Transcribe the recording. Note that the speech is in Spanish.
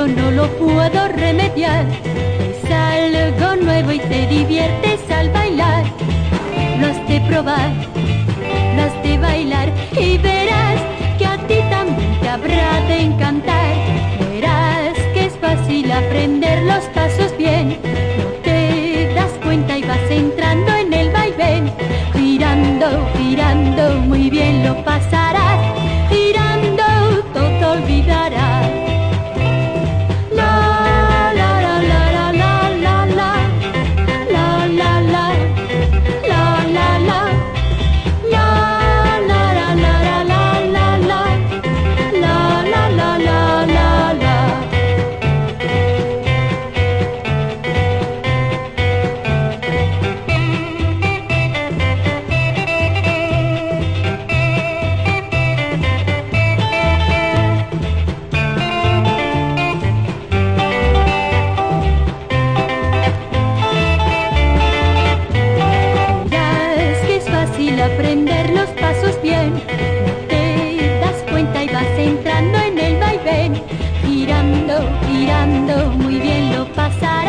yo no lo puedo remediar. Es algo nuevo y te diviertes al bailar. Lo has de probar, lo has de bailar y verás. mirando, muy bien lo pasado.